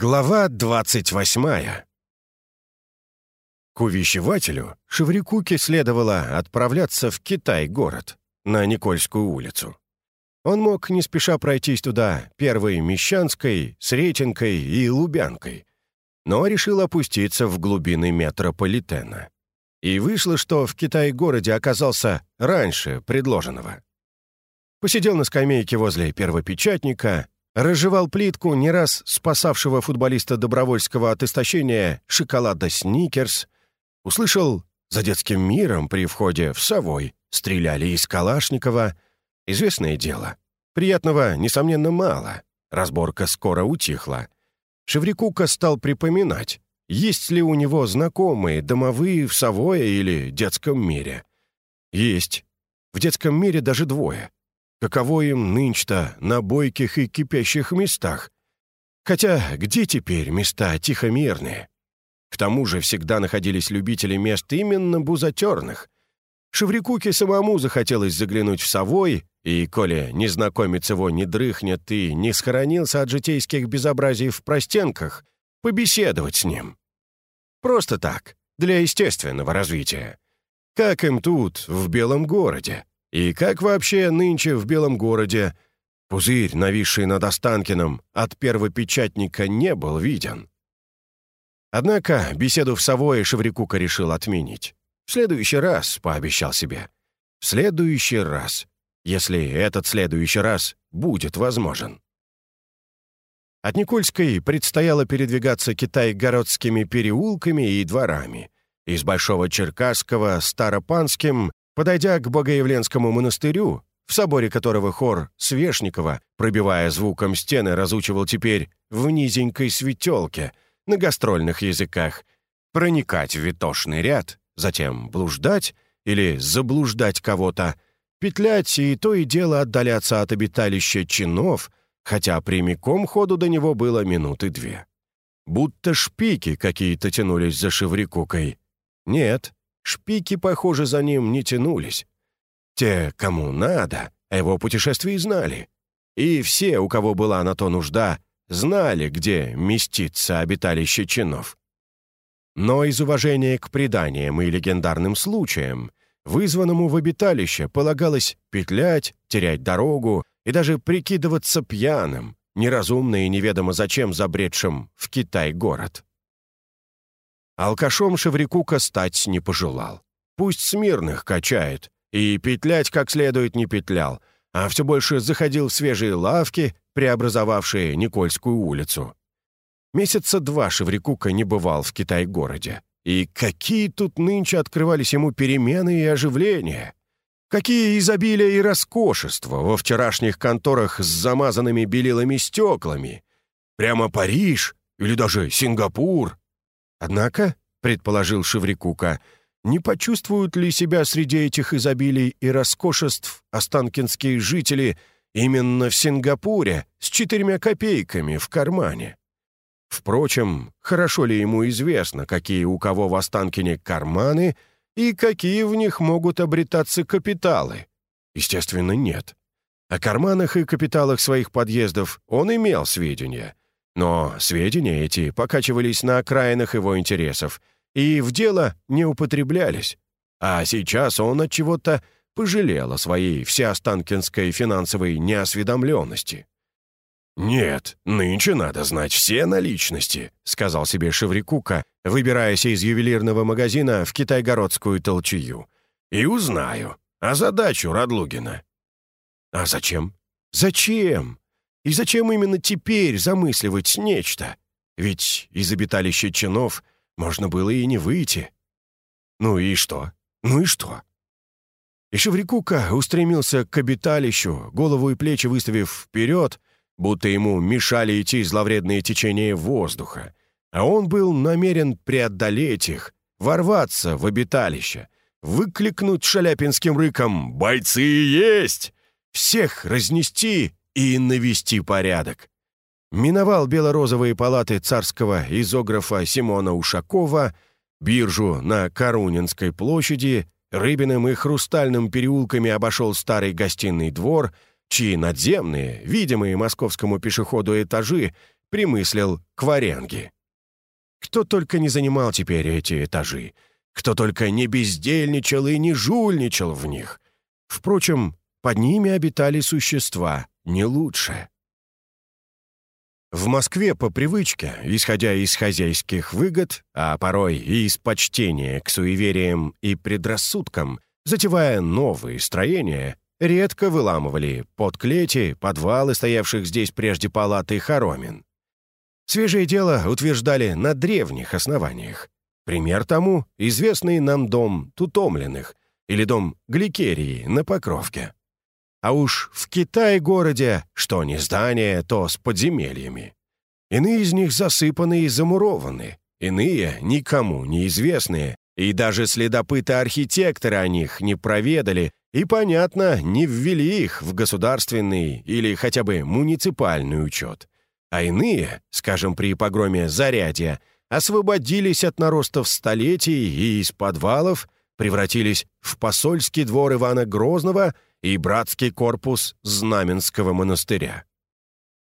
Глава двадцать восьмая. К увещевателю Шеврикуке следовало отправляться в Китай-город, на Никольскую улицу. Он мог не спеша пройтись туда первой Мещанской, Сретенкой и Лубянкой, но решил опуститься в глубины метрополитена. И вышло, что в Китай-городе оказался раньше предложенного. Посидел на скамейке возле первопечатника, разжевал плитку не раз спасавшего футболиста Добровольского от истощения шоколада «Сникерс», услышал за детским миром при входе в Совой стреляли из Калашникова. Известное дело. Приятного, несомненно, мало. Разборка скоро утихла. Шеврикука стал припоминать, есть ли у него знакомые домовые в Совое или детском мире. Есть. В детском мире даже двое — Каково им нынче-то на бойких и кипящих местах? Хотя где теперь места тихомирные? К тому же всегда находились любители мест именно бузатерных. Шеврикуке самому захотелось заглянуть в совой, и, коли незнакомец его не дрыхнет и не схоронился от житейских безобразий в простенках, побеседовать с ним. Просто так, для естественного развития. Как им тут, в Белом городе? И как вообще нынче в Белом городе пузырь, нависший над Останкиным, от первопечатника не был виден? Однако беседу в Савое Шеврикука решил отменить. В следующий раз, пообещал себе. В следующий раз, если этот следующий раз будет возможен. От Никольской предстояло передвигаться китай-городскими переулками и дворами. Из Большого Черкасского Старопанским Подойдя к Богоявленскому монастырю, в соборе которого хор Свешникова, пробивая звуком стены, разучивал теперь в низенькой светелке на гастрольных языках, проникать в витошный ряд, затем блуждать или заблуждать кого-то, петлять и то и дело отдаляться от обиталища чинов, хотя прямиком ходу до него было минуты две. Будто шпики какие-то тянулись за Шеврикукой. Нет, Шпики, похоже, за ним не тянулись. Те, кому надо, о его путешествии знали. И все, у кого была на то нужда, знали, где местится обиталище чинов. Но из уважения к преданиям и легендарным случаям, вызванному в обиталище полагалось петлять, терять дорогу и даже прикидываться пьяным, неразумно и неведомо зачем забредшим в Китай город. Алкашом Шеврикука стать не пожелал. Пусть смирных качает, и петлять как следует не петлял, а все больше заходил в свежие лавки, преобразовавшие Никольскую улицу. Месяца два Шеврикука не бывал в Китай-городе. И какие тут нынче открывались ему перемены и оживления! Какие изобилия и роскошества во вчерашних конторах с замазанными белилами стеклами! Прямо Париж или даже Сингапур! Однако, предположил Шеврикука, не почувствуют ли себя среди этих изобилий и роскошеств останкинские жители именно в Сингапуре с четырьмя копейками в кармане? Впрочем, хорошо ли ему известно, какие у кого в Останкине карманы и какие в них могут обретаться капиталы? Естественно, нет. О карманах и капиталах своих подъездов он имел сведения, но сведения эти покачивались на окраинах его интересов и в дело не употреблялись. А сейчас он от чего-то пожалел о своей всеостанкинской финансовой неосведомленности. «Нет, нынче надо знать все наличности», — сказал себе Шеврикука, выбираясь из ювелирного магазина в китайгородскую толчую. «И узнаю. А задачу Радлугина». «А зачем? Зачем? И зачем именно теперь замысливать нечто? Ведь из обиталища чинов можно было и не выйти. Ну и что? Ну и что? И Шеврикука устремился к обиталищу, голову и плечи выставив вперед, будто ему мешали идти зловредные течения воздуха, а он был намерен преодолеть их, ворваться в обиталище, выкликнуть шаляпинским рыком «Бойцы есть!» всех разнести и навести порядок. Миновал бело-розовые палаты царского изографа Симона Ушакова, биржу на Карунинской площади, Рыбиным и Хрустальным переулками обошел старый гостиный двор, чьи надземные, видимые московскому пешеходу этажи, примыслил кваренги. Кто только не занимал теперь эти этажи, кто только не бездельничал и не жульничал в них. Впрочем, под ними обитали существа не лучше. В Москве по привычке, исходя из хозяйских выгод, а порой и из почтения к суевериям и предрассудкам, затевая новые строения, редко выламывали под клети подвалы, стоявших здесь прежде палаты хоромин. Свежее дело утверждали на древних основаниях. Пример тому — известный нам дом Тутомленных или дом Гликерии на Покровке. А уж в Китае-городе что не здание, то с подземельями. Иные из них засыпаны и замурованы, иные никому неизвестные, и даже следопыты-архитекторы о них не проведали и, понятно, не ввели их в государственный или хотя бы муниципальный учет. А иные, скажем, при погроме Зарядья, освободились от наростов столетий и из подвалов превратились в посольский двор Ивана Грозного и братский корпус Знаменского монастыря.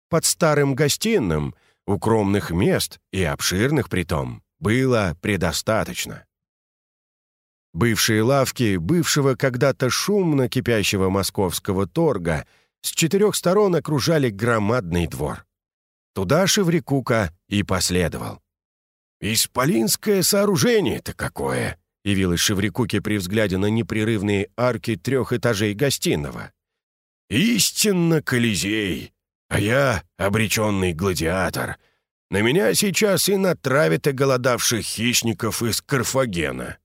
Под старым гостиным укромных мест и обширных притом было предостаточно. Бывшие лавки бывшего когда-то шумно кипящего московского торга с четырех сторон окружали громадный двор. Туда Шеврикука и последовал. «Исполинское сооружение-то какое!» — явилось Шеврикуке при взгляде на непрерывные арки трех этажей гостиного. «Истинно Колизей! А я обреченный гладиатор. На меня сейчас и натравят голодавших хищников из Карфагена».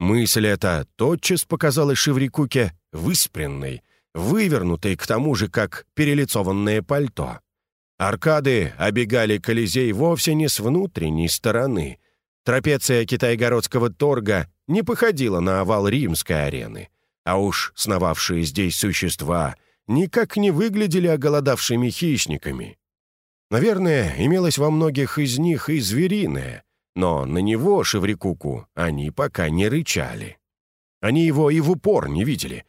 Мысль эта тотчас показалась Шеврикуке выспренной, вывернутой к тому же, как перелицованное пальто. Аркады обегали Колизей вовсе не с внутренней стороны. Трапеция китайгородского торга не походила на овал римской арены, а уж сновавшие здесь существа никак не выглядели оголодавшими хищниками. Наверное, имелось во многих из них и звериное, но на него, Шеврикуку, они пока не рычали. Они его и в упор не видели.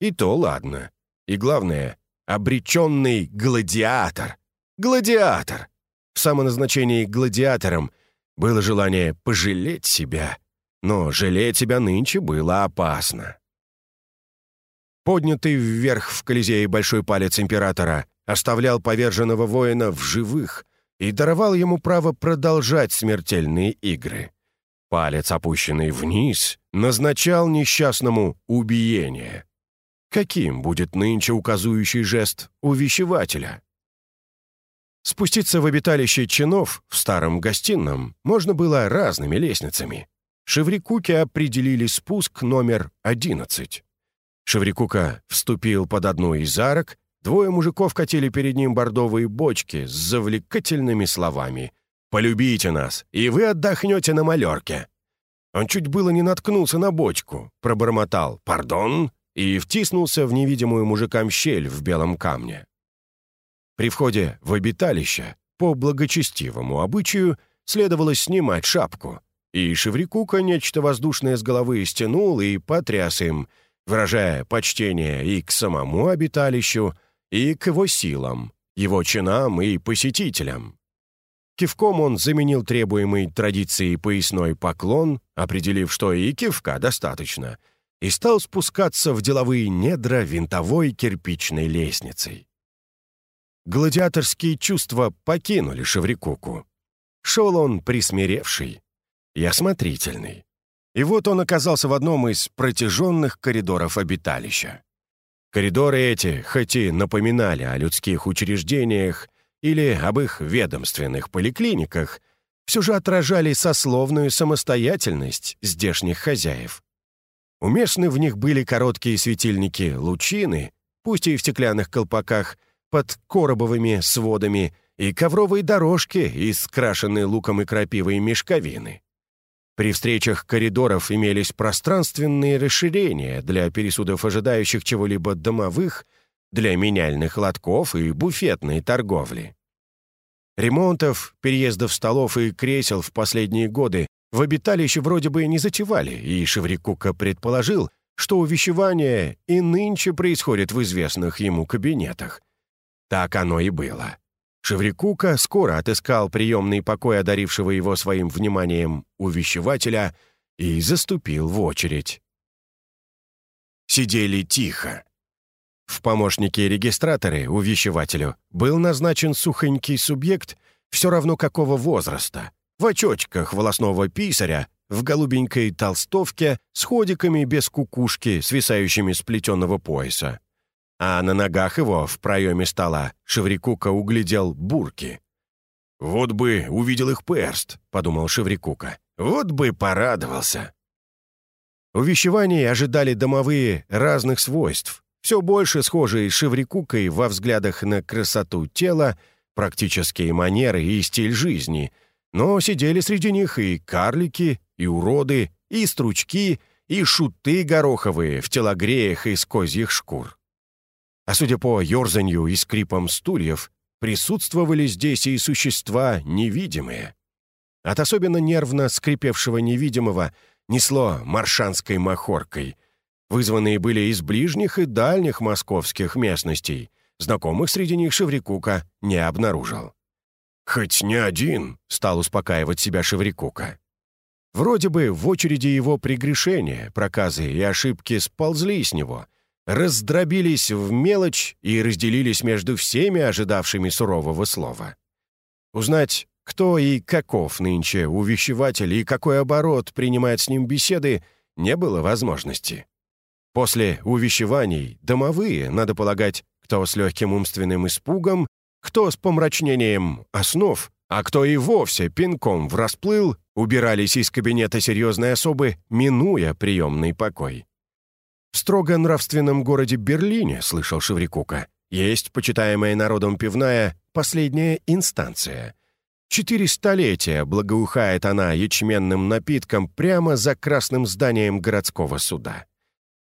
И то ладно. И главное, обреченный гладиатор. Гладиатор. В самоназначении гладиатором было желание пожалеть себя, но жалеть себя нынче было опасно. Поднятый вверх в Колизее большой палец императора оставлял поверженного воина в живых — и даровал ему право продолжать смертельные игры. Палец, опущенный вниз, назначал несчастному убиение. Каким будет нынче указующий жест увещевателя? Спуститься в обиталище чинов в старом гостином можно было разными лестницами. Шеврикуке определили спуск номер 11. Шеврикука вступил под одну из арок Двое мужиков катили перед ним бордовые бочки с завлекательными словами. «Полюбите нас, и вы отдохнете на малерке». Он чуть было не наткнулся на бочку, пробормотал «Пардон» и втиснулся в невидимую мужикам щель в белом камне. При входе в обиталище, по благочестивому обычаю, следовало снимать шапку, и Шеврикука нечто воздушное с головы стянул и потряс им, выражая почтение и к самому обиталищу, и к его силам, его чинам и посетителям. Кивком он заменил требуемый традицией поясной поклон, определив, что и кивка достаточно, и стал спускаться в деловые недра винтовой кирпичной лестницей. Гладиаторские чувства покинули Шеврикуку. Шел он присмиревший и осмотрительный. И вот он оказался в одном из протяженных коридоров обиталища. Коридоры эти, хоть и напоминали о людских учреждениях или об их ведомственных поликлиниках, все же отражали сословную самостоятельность здешних хозяев. Уместны в них были короткие светильники-лучины, пусть и в стеклянных колпаках, под коробовыми сводами, и ковровые дорожки из крашенной луком и крапивой мешковины. При встречах коридоров имелись пространственные расширения для пересудов ожидающих чего-либо домовых, для меняльных лотков и буфетной торговли. Ремонтов, переездов столов и кресел в последние годы в обиталище вроде бы не затевали, и Шеврикука предположил, что увещевание и нынче происходит в известных ему кабинетах. Так оно и было. Шеврикука скоро отыскал приемный покой одарившего его своим вниманием увещевателя и заступил в очередь. Сидели тихо. В помощнике регистраторы увещевателю был назначен сухонький субъект все равно какого возраста, в очочках волосного писаря, в голубенькой толстовке с ходиками без кукушки, свисающими с плетеного пояса а на ногах его в проеме стола Шеврикука углядел бурки. «Вот бы увидел их перст», — подумал Шеврикука. «Вот бы порадовался». Увещеваний ожидали домовые разных свойств, все больше схожие с Шеврикукой во взглядах на красоту тела, практические манеры и стиль жизни, но сидели среди них и карлики, и уроды, и стручки, и шуты гороховые в телогреях из козьих шкур. А судя по ерзанью и скрипам стульев, присутствовали здесь и существа невидимые. От особенно нервно скрипевшего невидимого несло маршанской махоркой. Вызванные были из ближних и дальних московских местностей. Знакомых среди них Шеврикука не обнаружил. «Хоть не один», — стал успокаивать себя Шеврикука. Вроде бы в очереди его прегрешения, проказы и ошибки сползли с него — раздробились в мелочь и разделились между всеми ожидавшими сурового слова. Узнать, кто и каков нынче увещеватель и какой оборот принимает с ним беседы, не было возможности. После увещеваний домовые, надо полагать, кто с легким умственным испугом, кто с помрачнением основ, а кто и вовсе пинком врасплыл, убирались из кабинета серьезной особы, минуя приемный покой. Строго нравственном городе Берлине, слышал Шеврикука, есть почитаемая народом пивная последняя инстанция. Четыре столетия благоухает она ячменным напитком прямо за красным зданием городского суда.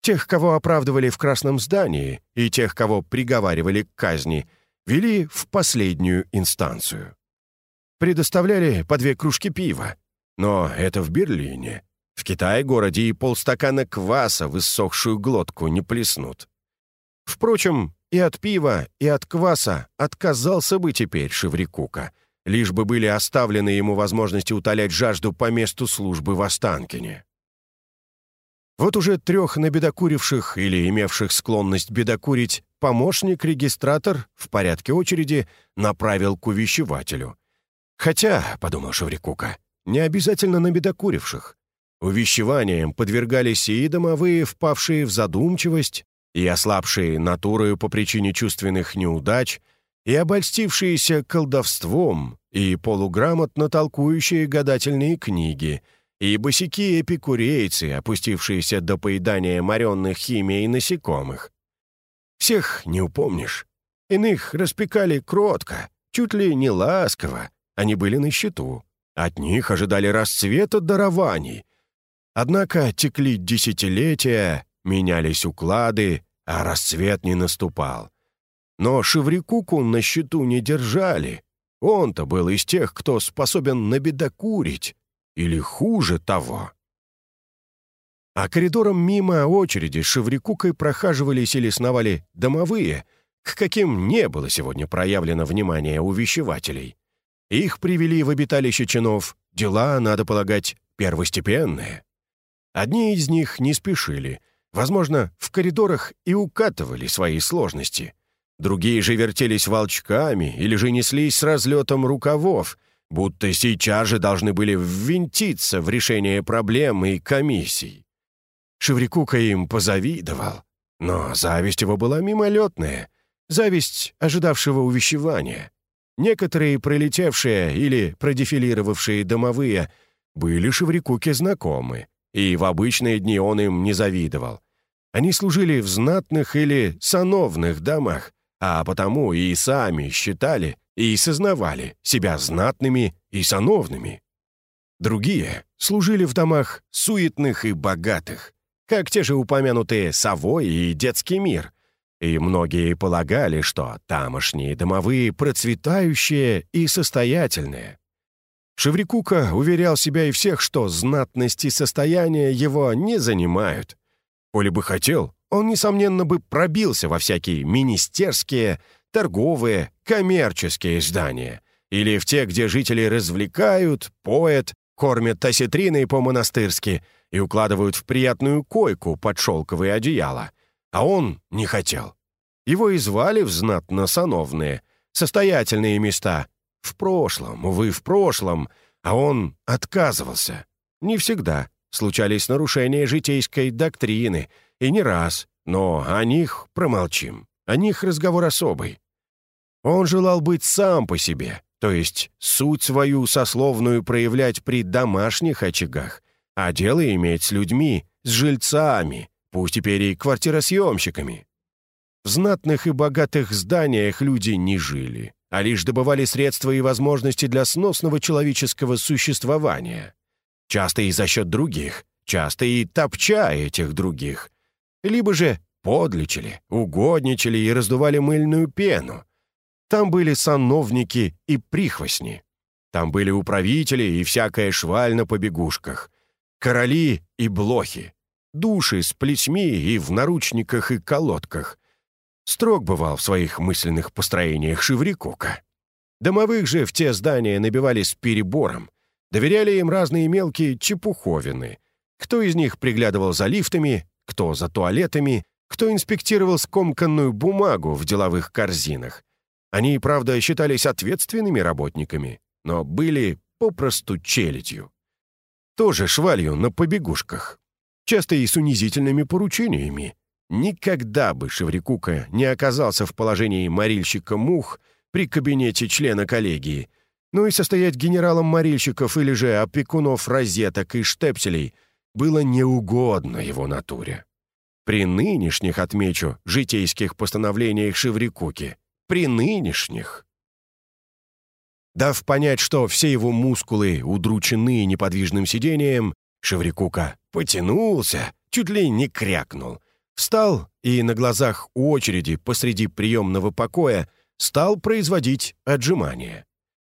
Тех, кого оправдывали в красном здании, и тех, кого приговаривали к казни, вели в последнюю инстанцию. Предоставляли по две кружки пива. Но это в Берлине. В Китае-городе и полстакана кваса в иссохшую глотку не плеснут. Впрочем, и от пива, и от кваса отказался бы теперь Шеврикука, лишь бы были оставлены ему возможности утолять жажду по месту службы в Останкине. Вот уже трех набедокуривших или имевших склонность бедокурить помощник-регистратор в порядке очереди направил к увещевателю. Хотя, — подумал Шеврикука, — не обязательно набедокуривших. Увещеванием подвергались и домовые, впавшие в задумчивость, и ослабшие натурою по причине чувственных неудач, и обольстившиеся колдовством, и полуграмотно толкующие гадательные книги, и босяки эпикурейцы, опустившиеся до поедания моренных химией насекомых. Всех не упомнишь. Иных распекали кротко, чуть ли не ласково, они были на счету. От них ожидали расцвета дарований, Однако текли десятилетия, менялись уклады, а расцвет не наступал. Но Шеврикуку на счету не держали. Он-то был из тех, кто способен набедокурить, или хуже того. А коридором мимо очереди Шеврикукой прохаживались или сновали домовые, к каким не было сегодня проявлено внимание увещевателей. Их привели в обиталище чинов, дела, надо полагать, первостепенные. Одни из них не спешили, возможно, в коридорах и укатывали свои сложности. Другие же вертелись волчками или же неслись с разлетом рукавов, будто сейчас же должны были ввинтиться в решение проблем и комиссий. Шеврикука им позавидовал, но зависть его была мимолетная, зависть ожидавшего увещевания. Некоторые пролетевшие или продефилировавшие домовые были Шеврикуке знакомы, и в обычные дни он им не завидовал. Они служили в знатных или сановных домах, а потому и сами считали и сознавали себя знатными и сановными. Другие служили в домах суетных и богатых, как те же упомянутые «Совой» и «Детский мир», и многие полагали, что тамошние домовые процветающие и состоятельные. Шеврикука уверял себя и всех, что знатность и состояние его не занимают. Коли бы хотел, он, несомненно, бы пробился во всякие министерские, торговые, коммерческие здания, или в те, где жители развлекают, поят, кормят осетриной по-монастырски и укладывают в приятную койку под шелковые одеяла. А он не хотел. Его и звали в знатно-сановные, состоятельные места. В прошлом, увы, в прошлом. А он отказывался. Не всегда. Случались нарушения житейской доктрины. И не раз. Но о них промолчим. О них разговор особый. Он желал быть сам по себе, то есть суть свою сословную проявлять при домашних очагах, а дело иметь с людьми, с жильцами, пусть теперь и квартиросъемщиками. В знатных и богатых зданиях люди не жили, а лишь добывали средства и возможности для сносного человеческого существования. Часто и за счет других, часто и топча этих других. Либо же подлечили, угодничали и раздували мыльную пену. Там были сановники и прихвостни. Там были управители и всякая шваль на побегушках. Короли и блохи. Души с плетьми и в наручниках и колодках. Строг бывал в своих мысленных построениях Шеврикука. Домовых же в те здания набивали с перебором. Доверяли им разные мелкие чепуховины. Кто из них приглядывал за лифтами, кто за туалетами, кто инспектировал скомканную бумагу в деловых корзинах. Они, правда, считались ответственными работниками, но были попросту челядью. Тоже швалью на побегушках. Часто и с унизительными поручениями, Никогда бы Шеврикука не оказался в положении морильщика мух при кабинете члена коллегии, ну и состоять генералом морильщиков или же опекунов розеток и штепселей было неугодно его натуре. При нынешних, отмечу, житейских постановлениях Шеврикуки, при нынешних. Дав понять, что все его мускулы удручены неподвижным сидением, Шеврикука потянулся, чуть ли не крякнул — Встал и на глазах у очереди посреди приемного покоя стал производить отжимания.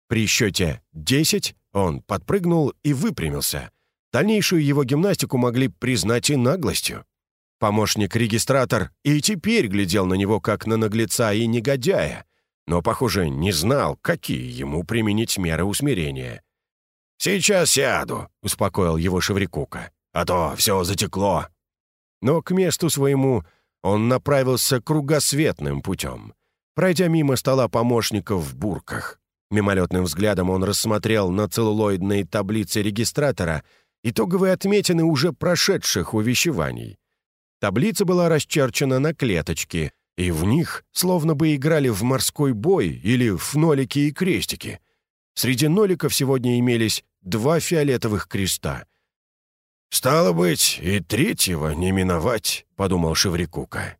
При счете 10 он подпрыгнул и выпрямился. Дальнейшую его гимнастику могли признать и наглостью. Помощник-регистратор и теперь глядел на него как на наглеца и негодяя, но, похоже, не знал, какие ему применить меры усмирения. «Сейчас сяду», — успокоил его Шеврикука, «а то все затекло, но к месту своему он направился кругосветным путем. Пройдя мимо стола помощников в бурках, мимолетным взглядом он рассмотрел на целлулоидной таблице регистратора итоговые отметины уже прошедших увещеваний. Таблица была расчерчена на клеточки, и в них словно бы играли в морской бой или в нолики и крестики. Среди ноликов сегодня имелись два фиолетовых креста, «Стало быть, и третьего не миновать», — подумал Шеврикука.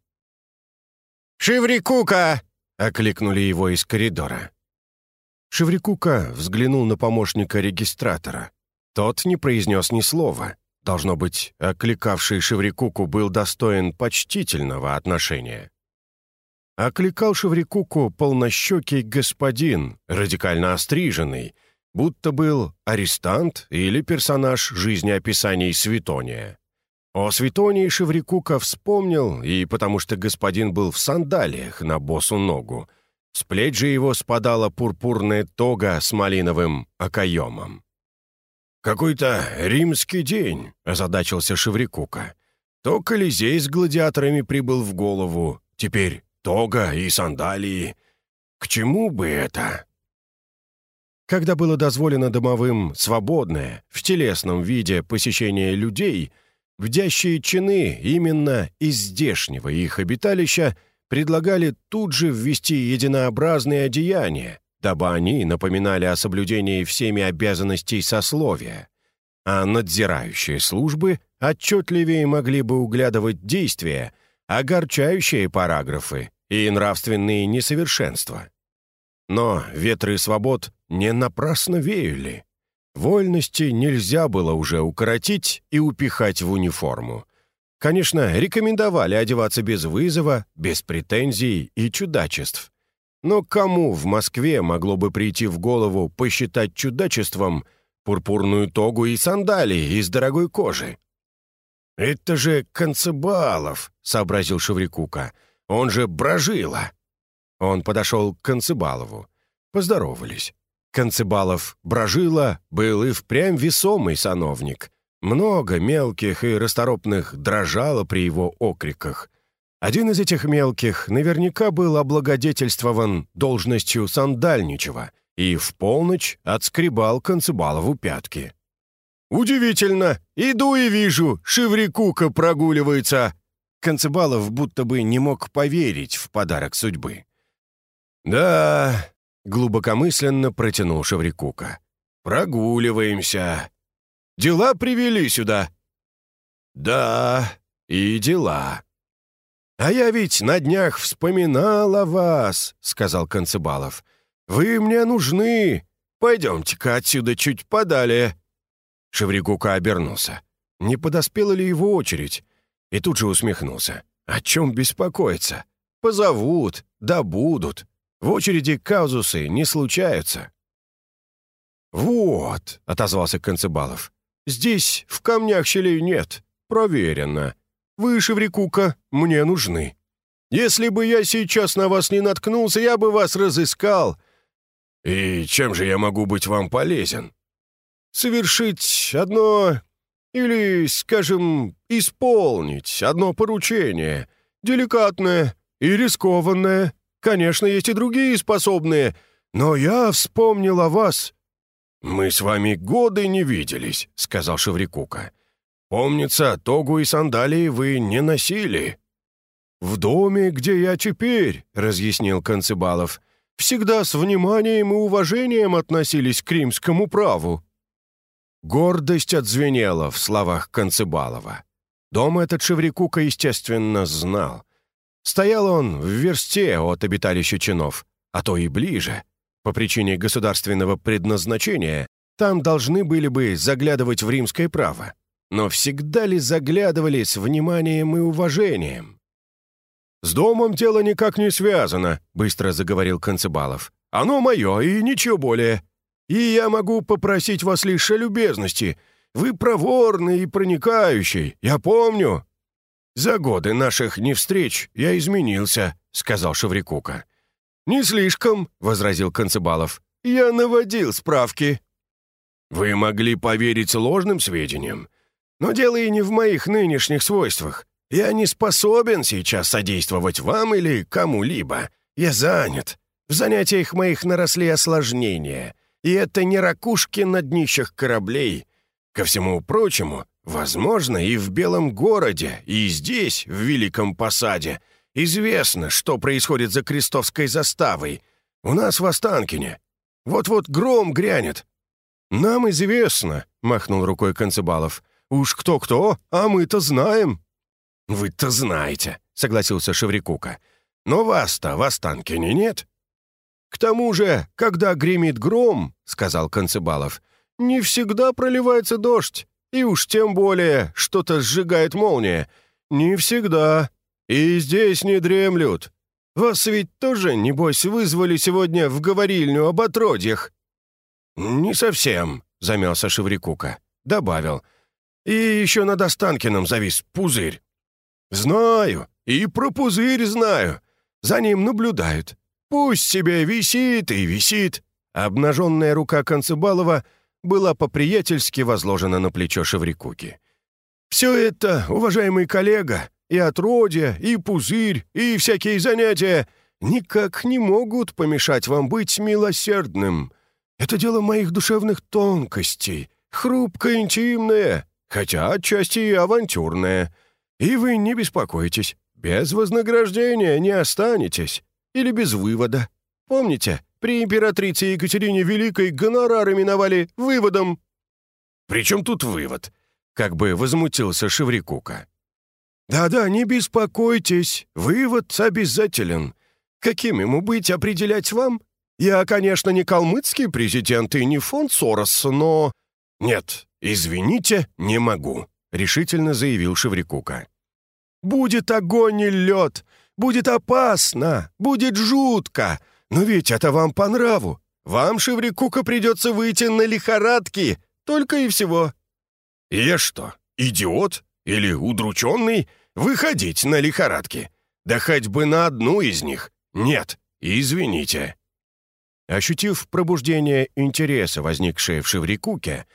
«Шеврикука!» — окликнули его из коридора. Шеврикука взглянул на помощника регистратора. Тот не произнес ни слова. Должно быть, окликавший Шеврикуку был достоин почтительного отношения. Окликал Шеврикуку полнощекий господин, радикально остриженный, будто был арестант или персонаж жизнеописаний Светония. О Светонии Шеврикука вспомнил, и потому что господин был в сандалиях на босу ногу. С плеч же его спадала пурпурная тога с малиновым окоемом. «Какой-то римский день», — озадачился Шеврикука. «То Колизей с гладиаторами прибыл в голову, теперь тога и сандалии. К чему бы это?» Когда было дозволено домовым свободное, в телесном виде посещение людей, вдящие чины именно из здешнего их обиталища предлагали тут же ввести единообразные одеяния, дабы они напоминали о соблюдении всеми обязанностей сословия, а надзирающие службы отчетливее могли бы углядывать действия, огорчающие параграфы и нравственные несовершенства. Но ветры свобод не напрасно веяли. Вольности нельзя было уже укоротить и упихать в униформу. Конечно, рекомендовали одеваться без вызова, без претензий и чудачеств. Но кому в Москве могло бы прийти в голову посчитать чудачеством пурпурную тогу и сандалии из дорогой кожи? «Это же Концебалов», — сообразил Шеврикука. «Он же брожила». Он подошел к Концебалову. Поздоровались. Концебалов Брожила был и впрямь весомый сановник. Много мелких и расторопных дрожало при его окриках. Один из этих мелких наверняка был облагодетельствован должностью сандальничего и в полночь отскребал Концебалову пятки. «Удивительно! Иду и вижу, Шеврикука прогуливается!» Концебалов будто бы не мог поверить в подарок судьбы. «Да, Глубокомысленно протянул Шаврикука. «Прогуливаемся. Дела привели сюда». «Да, и дела». «А я ведь на днях вспоминал о вас», — сказал Концебалов. «Вы мне нужны. Пойдемте-ка отсюда чуть подалее». Шеврикука обернулся. Не подоспела ли его очередь? И тут же усмехнулся. «О чем беспокоиться? Позовут, да будут. В очереди казусы не случаются». «Вот», — отозвался Концебалов, — «здесь в камнях щелей нет. Проверено. Вы, Шеврикука, мне нужны. Если бы я сейчас на вас не наткнулся, я бы вас разыскал». «И чем же я могу быть вам полезен?» «Совершить одно или, скажем, исполнить одно поручение, деликатное и рискованное, Конечно, есть и другие способные, но я вспомнил о вас». «Мы с вами годы не виделись», — сказал Шеврикука. «Помнится, тогу и сандалии вы не носили». «В доме, где я теперь», — разъяснил Концебалов, «всегда с вниманием и уважением относились к римскому праву». Гордость отзвенела в словах Концебалова. Дом этот Шеврикука, естественно, знал. Стоял он в версте от обиталища чинов, а то и ближе. По причине государственного предназначения там должны были бы заглядывать в римское право. Но всегда ли заглядывали с вниманием и уважением? «С домом дело никак не связано», — быстро заговорил Концебалов. «Оно мое, и ничего более. И я могу попросить вас лишь о любезности. Вы проворный и проникающий, я помню. «За годы наших невстреч я изменился», — сказал Шеврикука. «Не слишком», — возразил Концебалов. «Я наводил справки». «Вы могли поверить ложным сведениям. Но дело и не в моих нынешних свойствах. Я не способен сейчас содействовать вам или кому-либо. Я занят. В занятиях моих наросли осложнения. И это не ракушки на днищах кораблей. Ко всему прочему, Возможно, и в Белом городе, и здесь, в Великом Посаде, известно, что происходит за крестовской заставой. У нас в Останкине. Вот-вот гром грянет». «Нам известно», — махнул рукой Концебалов. «Уж кто-кто, а мы-то знаем». «Вы-то знаете», — согласился Шеврикука. «Но вас-то в Останкине нет». «К тому же, когда гремит гром», — сказал Концебалов, — «не всегда проливается дождь. И уж тем более что-то сжигает молния. Не всегда. И здесь не дремлют. Вас ведь тоже, небось, вызвали сегодня в говорильню об отродьях?» «Не совсем», — замялся Шеврикука. Добавил. «И еще над Останкиным завис пузырь». «Знаю, и про пузырь знаю. За ним наблюдают. Пусть себе висит и висит». Обнаженная рука Концебалова — была по-приятельски возложена на плечо Шеврикуки. «Все это, уважаемый коллега, и отродья, и пузырь, и всякие занятия никак не могут помешать вам быть милосердным. Это дело моих душевных тонкостей, хрупкое, интимное, хотя отчасти и авантюрное. И вы не беспокойтесь, без вознаграждения не останетесь. Или без вывода. Помните, при императрице Екатерине Великой гонорары миновали выводом». «При чем тут вывод?» — как бы возмутился Шеврикука. «Да-да, не беспокойтесь, вывод обязателен. Каким ему быть, определять вам? Я, конечно, не калмыцкий президент и не фон Сорос, но...» «Нет, извините, не могу», — решительно заявил Шеврикука. «Будет огонь и лед, будет опасно, будет жутко, «Но ведь это вам по нраву. Вам, Шеврикука, придется выйти на лихорадки, только и всего». «Я что, идиот или удрученный? Выходить на лихорадки? Да хоть бы на одну из них. Нет, извините». Ощутив пробуждение интереса, возникшее в Шеврикуке,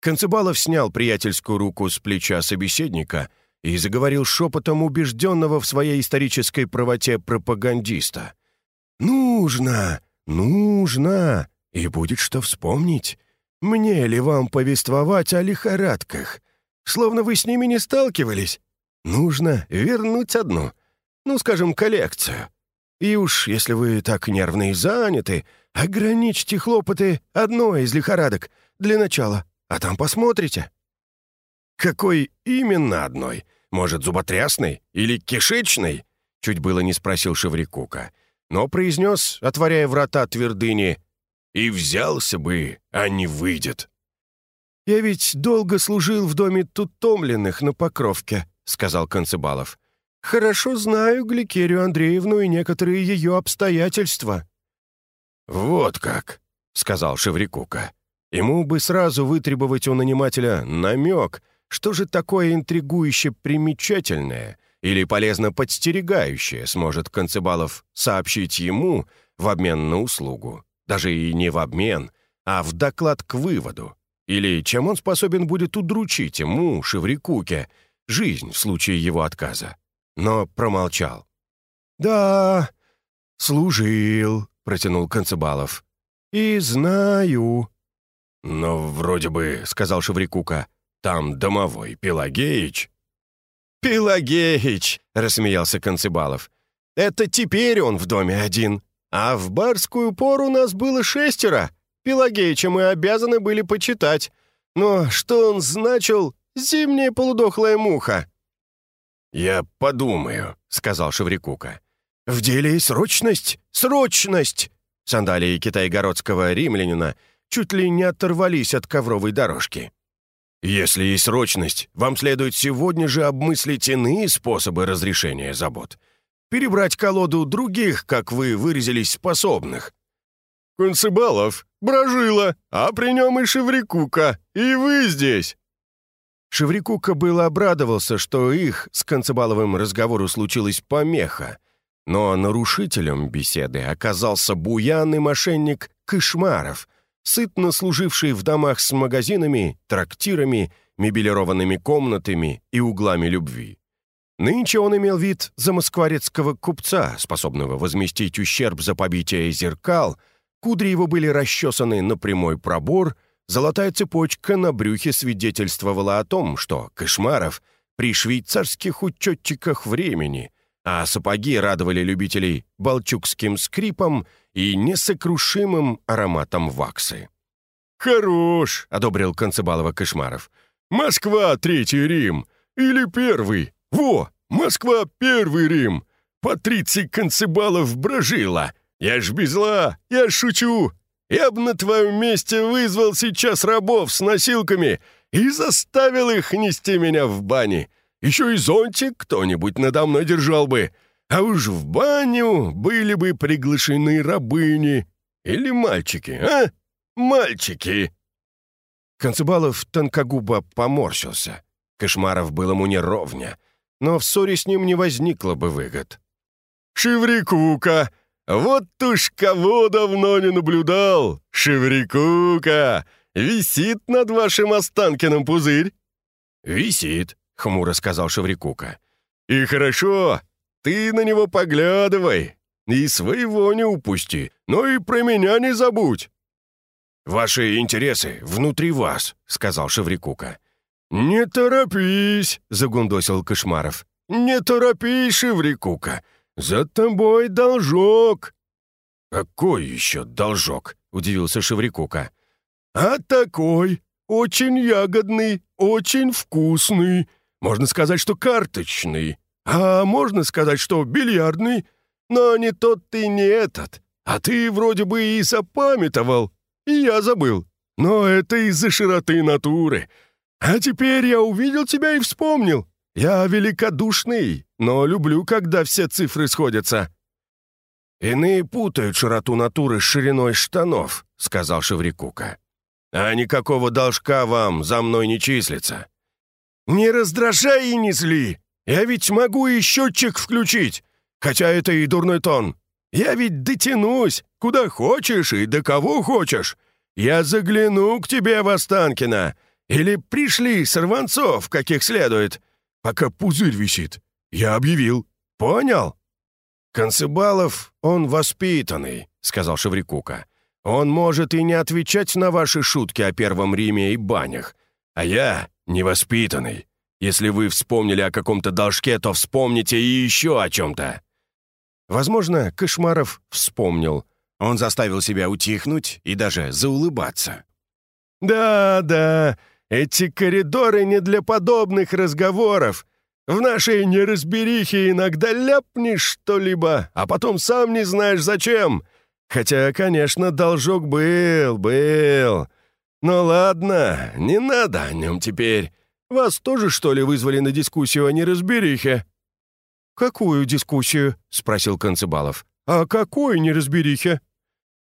Концебалов снял приятельскую руку с плеча собеседника и заговорил шепотом убежденного в своей исторической правоте пропагандиста. «Нужно, нужно, и будет что вспомнить. Мне ли вам повествовать о лихорадках? Словно вы с ними не сталкивались. Нужно вернуть одну, ну, скажем, коллекцию. И уж, если вы так нервны и заняты, ограничьте хлопоты одной из лихорадок для начала, а там посмотрите». «Какой именно одной? Может, зуботрясной или кишечной?» Чуть было не спросил Шеврикука, но произнес, отворяя врата твердыни, «И взялся бы, а не выйдет». «Я ведь долго служил в доме Тутомленных на Покровке», — сказал Концебалов. «Хорошо знаю Гликерию Андреевну и некоторые ее обстоятельства». «Вот как», — сказал Шеврикука. Ему бы сразу вытребовать у нанимателя намек, что же такое интригующе примечательное или полезно подстерегающее сможет Концебалов сообщить ему в обмен на услугу. Даже и не в обмен, а в доклад к выводу. Или чем он способен будет удручить ему, Шеврикуке, жизнь в случае его отказа. Но промолчал. «Да, служил», — протянул Концебалов. «И знаю». «Но вроде бы», — сказал Шеврикука, — «там домовой Пелагеич». «Пелагеич!» — рассмеялся Концебалов. «Это теперь он в доме один. А в барскую пору нас было шестеро. Пелагеича мы обязаны были почитать. Но что он значил, зимняя полудохлая муха?» «Я подумаю», — сказал Шеврикука. «В деле и срочность, срочность!» Сандалии китайгородского римлянина — чуть ли не оторвались от ковровой дорожки. Если есть срочность, вам следует сегодня же обмыслить иные способы разрешения забот. Перебрать колоду других, как вы выразились, способных. «Концебалов, Брожила, а при нем и Шеврикука, и вы здесь!» Шеврикука было обрадовался, что их с Концебаловым разговору случилась помеха, но нарушителем беседы оказался буянный мошенник Кышмаров, сытно служивший в домах с магазинами, трактирами, мебелированными комнатами и углами любви. Нынче он имел вид замоскворецкого купца, способного возместить ущерб за побитие зеркал, кудри его были расчесаны на прямой пробор, золотая цепочка на брюхе свидетельствовала о том, что Кошмаров при швейцарских учетчиках времени, а сапоги радовали любителей балчукским скрипом и несокрушимым ароматом ваксы. «Хорош!» — одобрил Концебалова Кошмаров. «Москва — Третий Рим! Или Первый! Во! Москва — Первый Рим! Патриций Концебалов брожила! Я ж без зла! Я шучу! Я б на твоем месте вызвал сейчас рабов с носилками и заставил их нести меня в бане! Еще и зонтик кто-нибудь надо мной держал бы! А уж в баню были бы приглашены рабыни или мальчики, а? Мальчики!» Концебалов тонкогубо поморщился. Кошмаров был ему неровня, но в ссоре с ним не возникло бы выгод. «Шеврикука! Вот уж кого давно не наблюдал! Шеврикука! Висит над вашим Останкиным пузырь!» «Висит», — хмуро сказал Шеврикука. «И хорошо, ты на него поглядывай. И своего не упусти, но и про меня не забудь». «Ваши интересы внутри вас», — сказал Шеврикука. «Не торопись», — загундосил Кошмаров. «Не торопись, Шеврикука. За тобой должок». «Какой еще должок?» — удивился Шеврикука. «А такой, очень ягодный, очень вкусный. Можно сказать, что карточный. А можно сказать, что бильярдный? Но не тот ты, не этот. А ты вроде бы и запамятовал. И я забыл. Но это из-за широты натуры. А теперь я увидел тебя и вспомнил. Я великодушный, но люблю, когда все цифры сходятся». «Иные путают широту натуры с шириной штанов», — сказал Шеврикука. «А никакого должка вам за мной не числится». «Не раздражай и не зли. Я ведь могу и счетчик включить, хотя это и дурной тон. Я ведь дотянусь, куда хочешь и до кого хочешь. Я загляну к тебе в Останкино. Или пришли сорванцов, каких следует. Пока пузырь висит. Я объявил. Понял?» «Концебалов, он воспитанный», — сказал Шеврикука. «Он может и не отвечать на ваши шутки о Первом Риме и банях. А я невоспитанный. Если вы вспомнили о каком-то должке, то вспомните и еще о чем-то». Возможно, Кошмаров вспомнил. Он заставил себя утихнуть и даже заулыбаться. «Да, да, эти коридоры не для подобных разговоров. В нашей неразберихе иногда ляпнешь что-либо, а потом сам не знаешь зачем. Хотя, конечно, должок был, был. Но ладно, не надо о нем теперь. Вас тоже, что ли, вызвали на дискуссию о неразберихе?» «Какую дискуссию?» — спросил Концебалов. «А какой неразберихе?»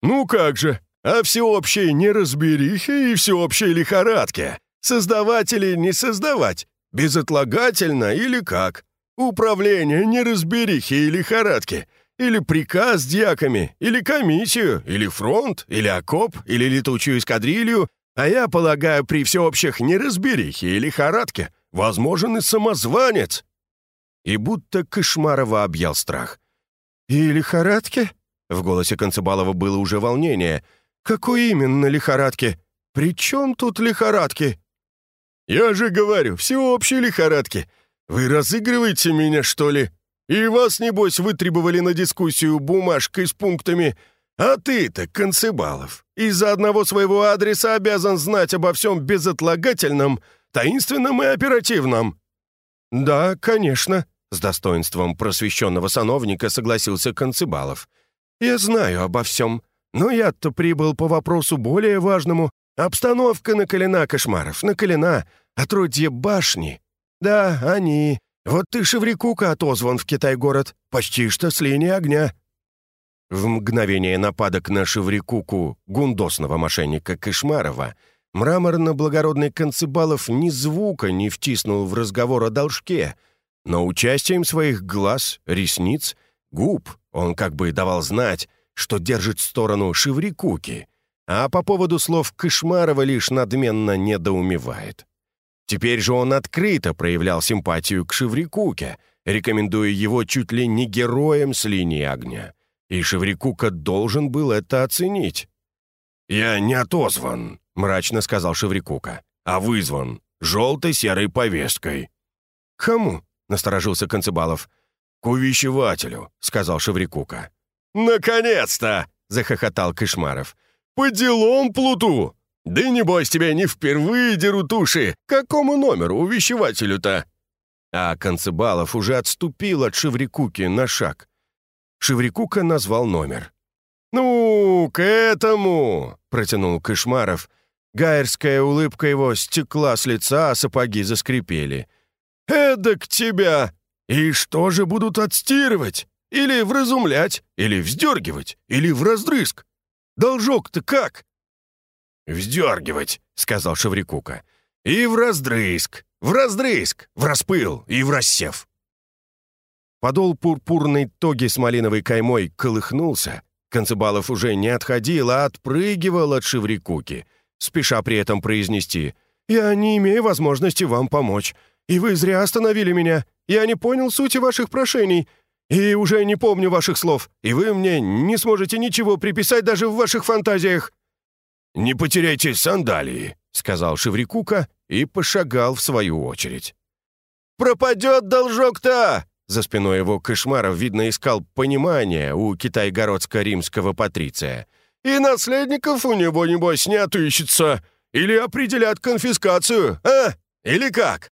«Ну как же, о всеобщей неразберихе и всеобщей лихорадке. Создавать или не создавать? Безотлагательно или как? Управление неразберихи и лихорадки? Или приказ дьяками? Или комиссию? Или фронт? Или окоп? Или летучую эскадрилью? А я полагаю, при всеобщих неразберихе и лихорадке возможен и самозванец. И будто Кошмарова объял страх. «И лихорадки?» В голосе Концебалова было уже волнение. «Какой именно лихорадки? При чем тут лихорадки?» «Я же говорю, всеобщие лихорадки. Вы разыгрываете меня, что ли? И вас, небось, вытребовали на дискуссию бумажкой с пунктами. А ты-то, Концебалов, из-за одного своего адреса обязан знать обо всем безотлагательном, таинственном и оперативном». «Да, конечно», — с достоинством просвещенного сановника согласился Концебалов. «Я знаю обо всем, но я-то прибыл по вопросу более важному, Обстановка накалена, Кошмаров, накалена. Отродье башни. Да, они. Вот ты Шеврикука отозван в Китай-город. Почти что с линии огня». В мгновение нападок на Шеврикуку, гундосного мошенника Кошмарова, мраморно-благородный Концебалов ни звука не втиснул в разговор о должке, но участием своих глаз, ресниц, губ он как бы давал знать, что держит сторону Шеврикуки — а по поводу слов Кошмарова лишь надменно недоумевает. Теперь же он открыто проявлял симпатию к Шеврикуке, рекомендуя его чуть ли не героем с линии огня. И Шеврикука должен был это оценить. «Я не отозван», — мрачно сказал Шеврикука, «а вызван желтой-серой повесткой». «Кому?» — насторожился Концебалов. «К увещевателю», — сказал Шеврикука. «Наконец-то!» — захохотал Кошмаров. «По делам плуту! Да и небось тебя не впервые дерут уши! Какому номеру увещевателю-то?» А Концебалов уже отступил от Шеврикуки на шаг. Шеврикука назвал номер. «Ну, к этому!» — протянул Кошмаров. Гайерская улыбка его стекла с лица, а сапоги заскрипели. «Эдак тебя! И что же будут отстирывать? Или вразумлять? Или вздергивать? Или в раздрызг? Должок-то как?» «Вздергивать», — сказал Шеврикука. «И в раздрызг, в раздрызг, в распыл и в рассев». Подол пурпурной тоги с малиновой каймой колыхнулся. Концебалов уже не отходил, а отпрыгивал от Шеврикуки, спеша при этом произнести «Я не имею возможности вам помочь, и вы зря остановили меня. Я не понял сути ваших прошений. И уже не помню ваших слов, и вы мне не сможете ничего приписать даже в ваших фантазиях». «Не потеряйте сандалии», — сказал Шеврикука и пошагал в свою очередь. «Пропадет должок-то!» За спиной его кошмаров, видно, искал понимание у китайгородско-римского патриция. «И наследников у него, небось, не отыщется. Или определят конфискацию, а? Или как?»